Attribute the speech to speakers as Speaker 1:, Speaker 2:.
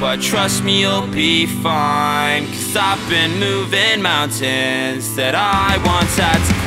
Speaker 1: But trust me, you'll be fine. Cause I've been moving mountains that I once had to